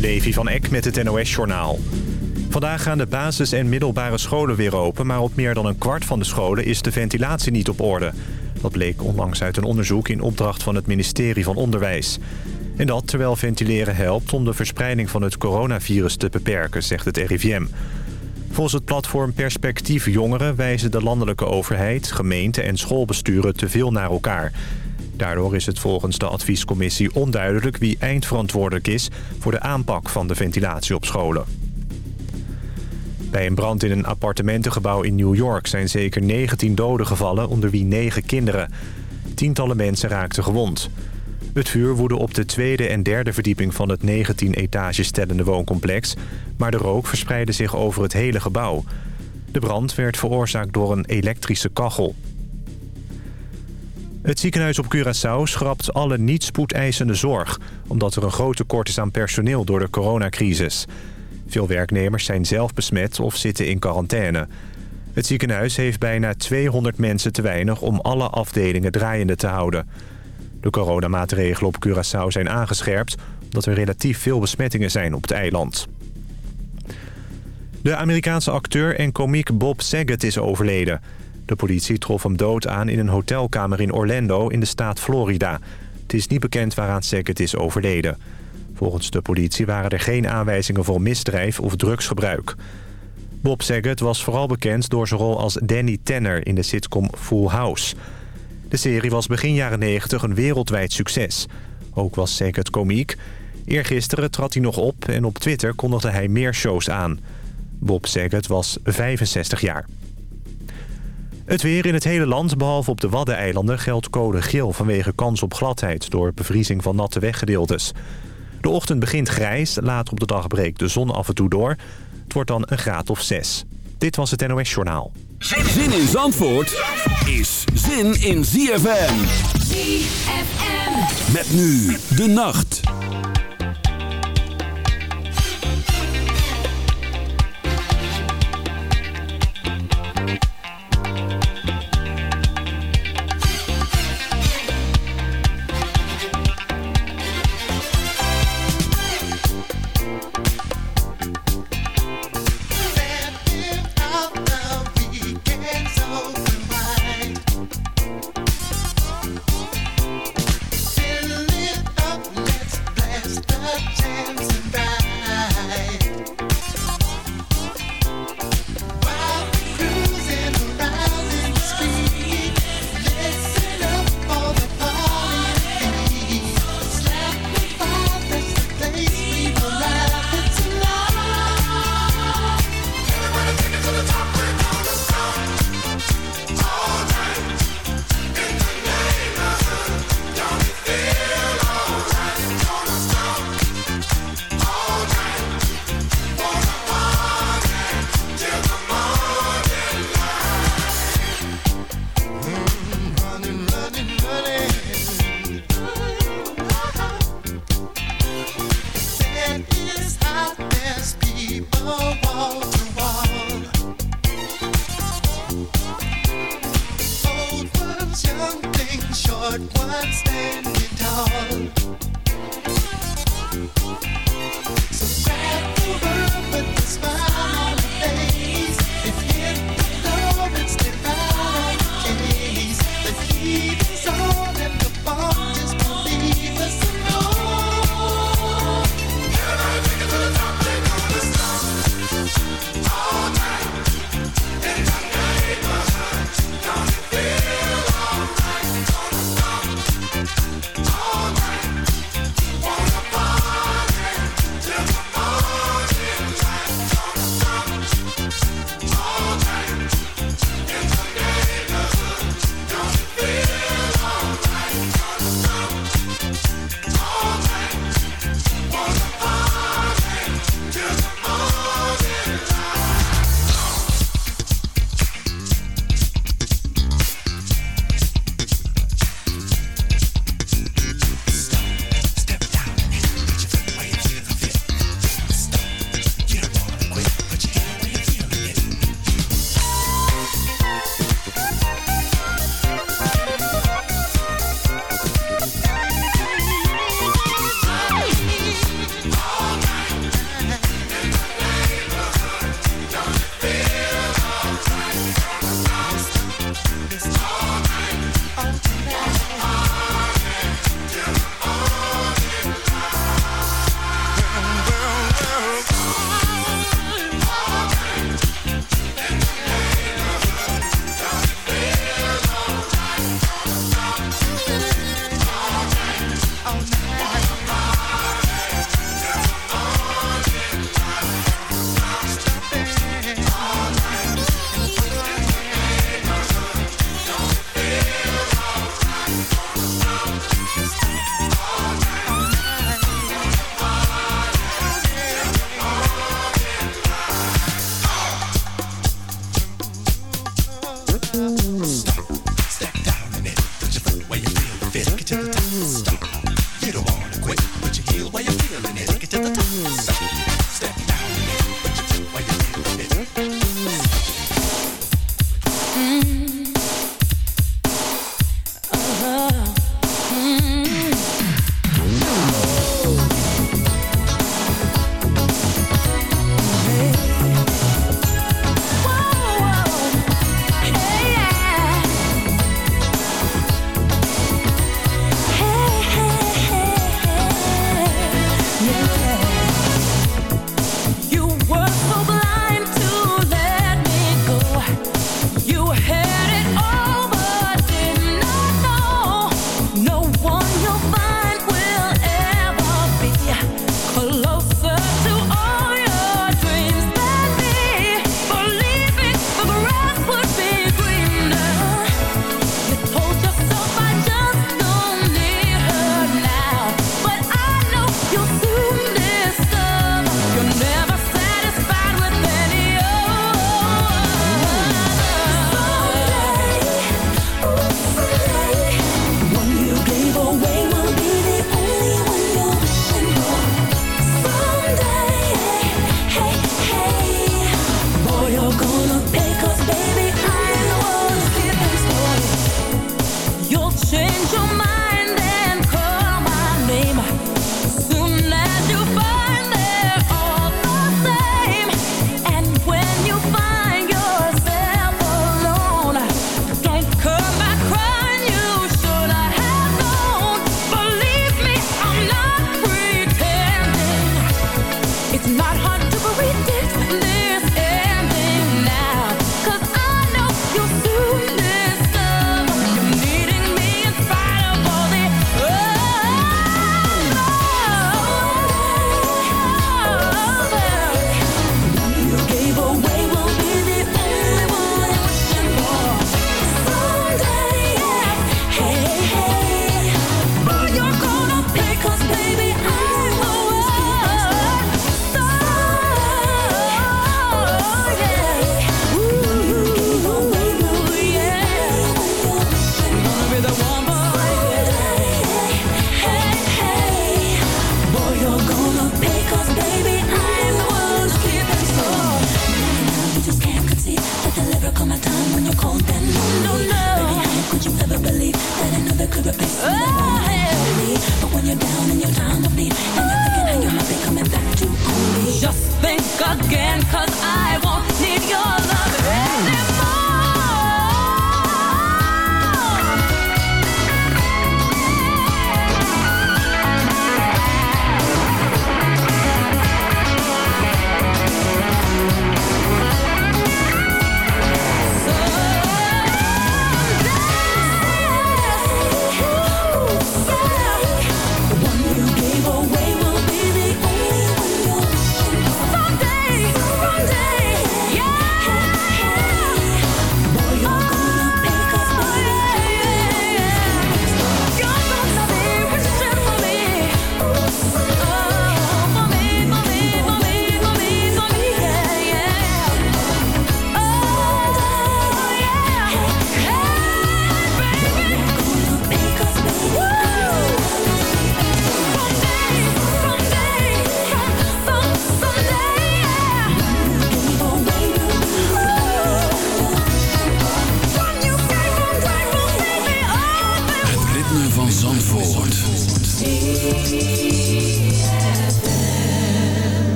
Levi van Eck met het NOS-journaal. Vandaag gaan de basis- en middelbare scholen weer open... maar op meer dan een kwart van de scholen is de ventilatie niet op orde. Dat bleek onlangs uit een onderzoek in opdracht van het ministerie van Onderwijs. En dat terwijl ventileren helpt om de verspreiding van het coronavirus te beperken, zegt het RIVM. Volgens het platform Perspectief Jongeren wijzen de landelijke overheid, gemeenten en schoolbesturen te veel naar elkaar. Daardoor is het volgens de adviescommissie onduidelijk wie eindverantwoordelijk is voor de aanpak van de ventilatie op scholen. Bij een brand in een appartementengebouw in New York zijn zeker 19 doden gevallen, onder wie 9 kinderen. Tientallen mensen raakten gewond. Het vuur woedde op de tweede en derde verdieping van het 19 etages stellende wooncomplex... maar de rook verspreidde zich over het hele gebouw. De brand werd veroorzaakt door een elektrische kachel. Het ziekenhuis op Curaçao schrapt alle niet spoedeisende zorg... omdat er een groot tekort is aan personeel door de coronacrisis. Veel werknemers zijn zelf besmet of zitten in quarantaine. Het ziekenhuis heeft bijna 200 mensen te weinig om alle afdelingen draaiende te houden... De coronamaatregelen op Curaçao zijn aangescherpt... omdat er relatief veel besmettingen zijn op het eiland. De Amerikaanse acteur en komiek Bob Saget is overleden. De politie trof hem dood aan in een hotelkamer in Orlando in de staat Florida. Het is niet bekend waaraan Saget is overleden. Volgens de politie waren er geen aanwijzingen voor misdrijf of drugsgebruik. Bob Saget was vooral bekend door zijn rol als Danny Tanner in de sitcom Full House... De serie was begin jaren 90 een wereldwijd succes. Ook was Saget komiek. Eergisteren trad hij nog op en op Twitter kondigde hij meer shows aan. Bob Saget was 65 jaar. Het weer in het hele land, behalve op de Waddeneilanden... geldt code geel vanwege kans op gladheid... door bevriezing van natte weggedeeltes. De ochtend begint grijs, later op de dag breekt de zon af en toe door. Het wordt dan een graad of 6. Dit was het NOS Journaal. Zin in Zandvoort is zin in ZFM. ZFM. Met nu de nacht.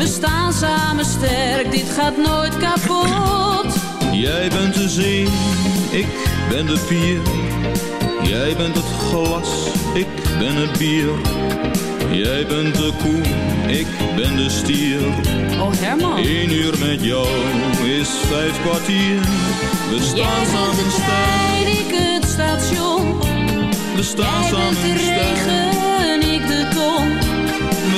We staan samen sterk, dit gaat nooit kapot. Jij bent de zee, ik ben de pier. Jij bent het glas, ik ben het bier. Jij bent de koe, ik ben de stier. Oh Herman. Eén uur met jou is vijf kwartier. We staan samen sterk, ik het station. we staan Jij bent samen de sterk. regen, ik de ton.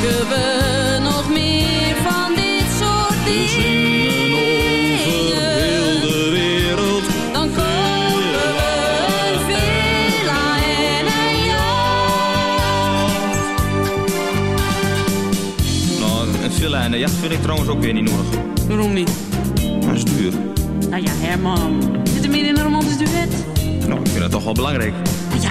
Maken we nog meer van dit soort heel dingen. de wereld. Dan kopen we een villa en een jacht. Nou, een villa en een jacht vind ik trouwens ook weer niet nodig. Waarom niet? Dat is duur. Nou ja, Herman. Zit er meer in een romantisch duet? Nou, ik vind dat toch wel belangrijk. Ja,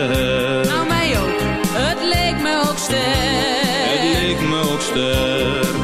Leek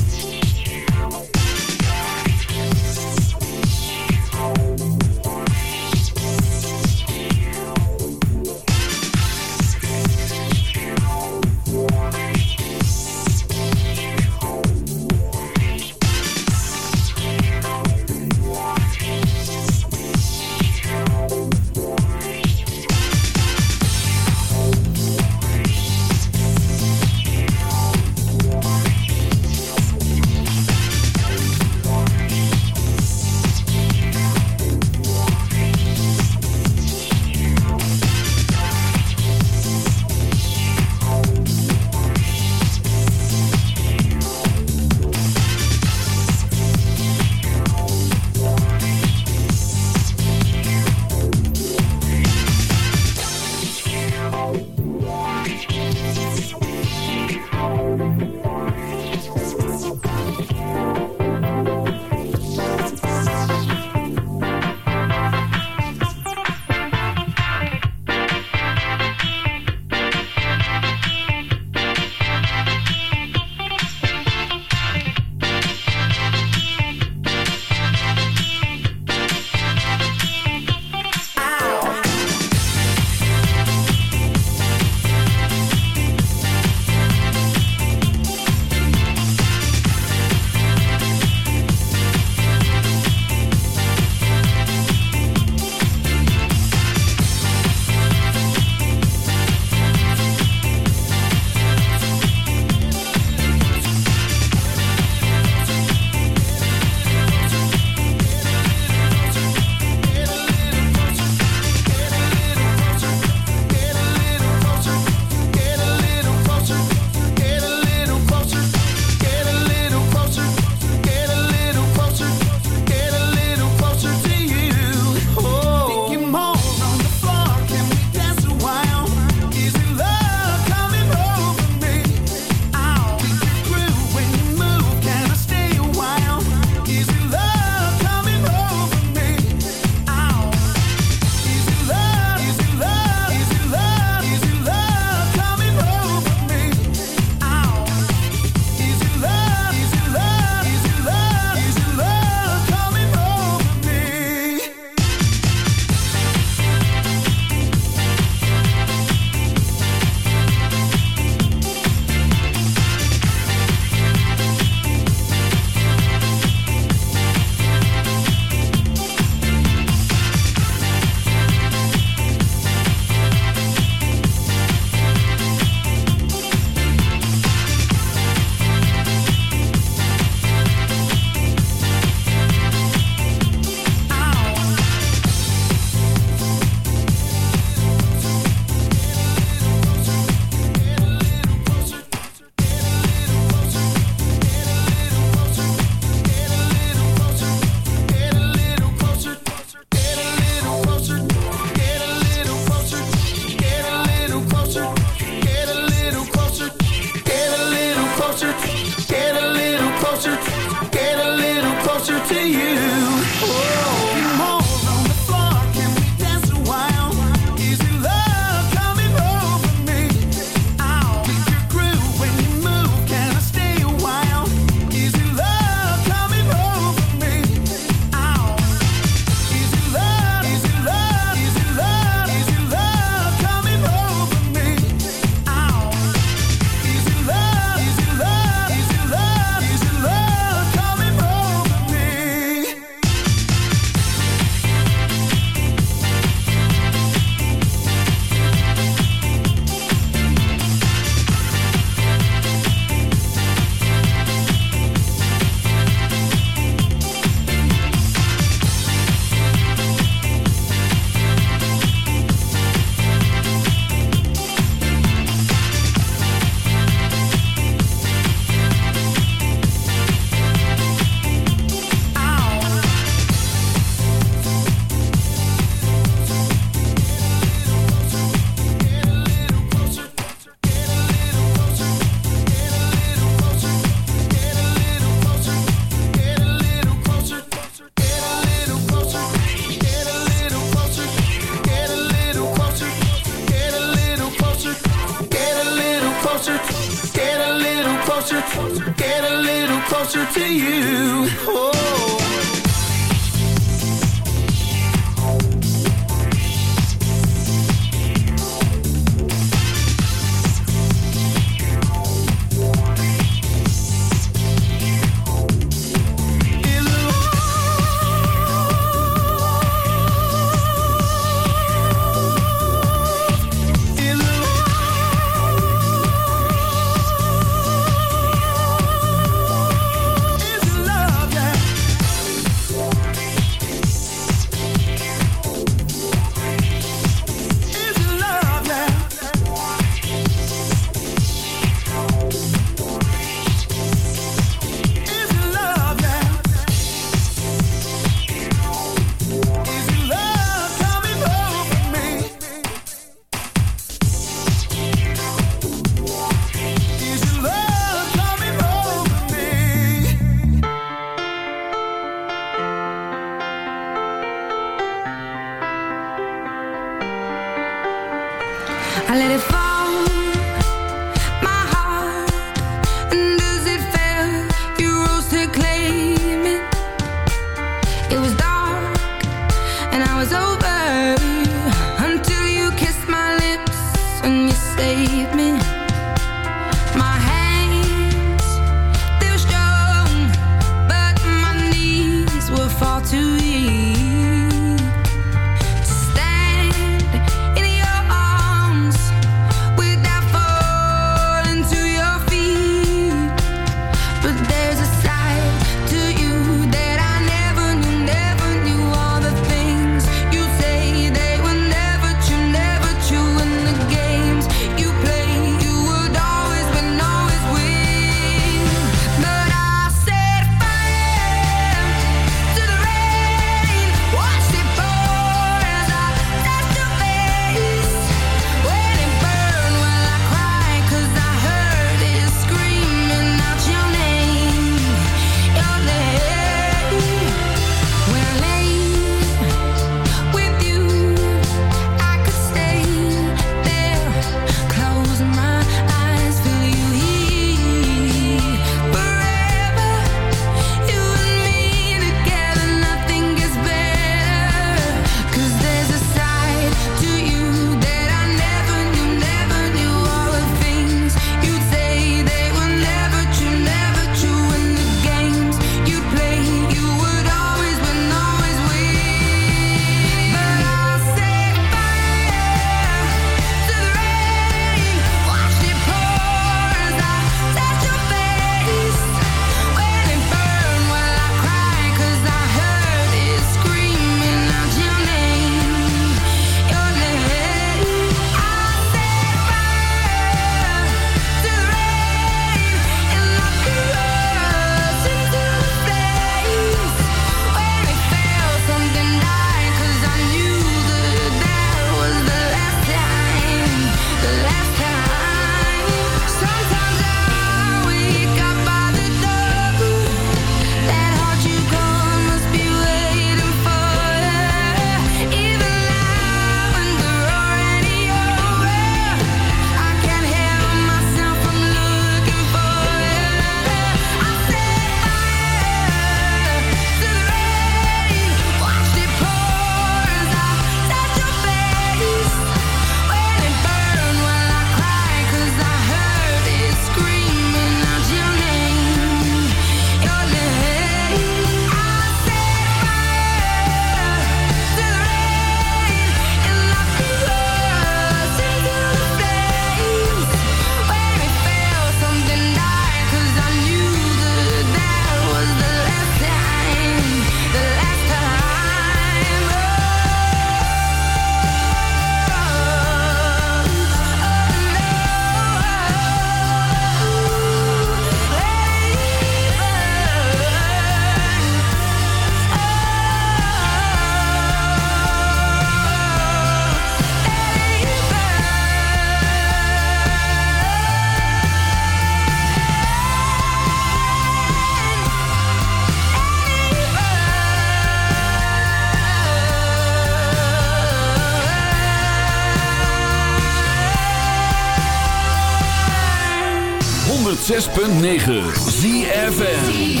106.9 ZFN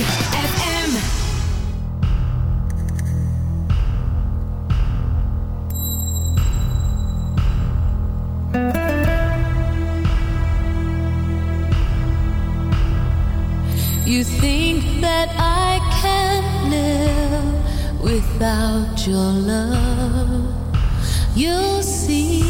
You think that I can live without your love. You'll see.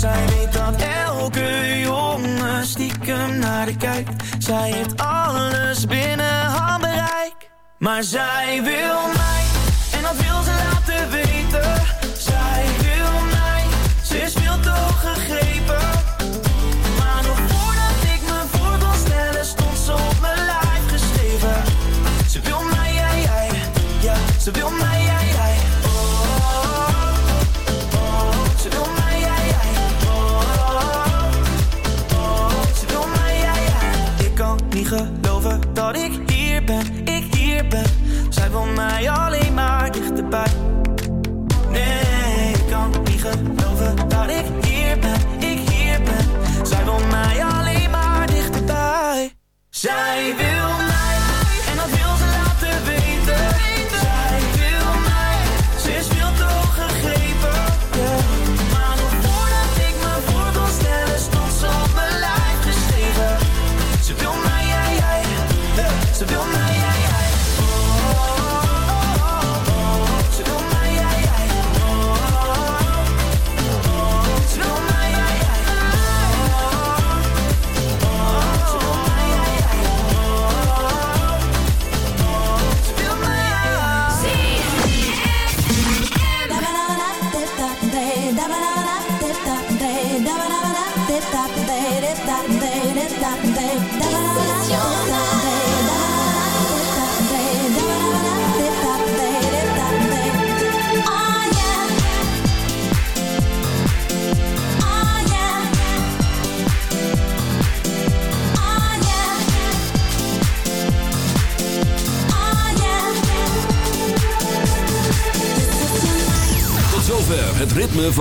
Zij weet dat elke jongen stiekem naar de kijkt. Zij heeft alles binnen handbereik Maar zij wil mij En dat wil ze laten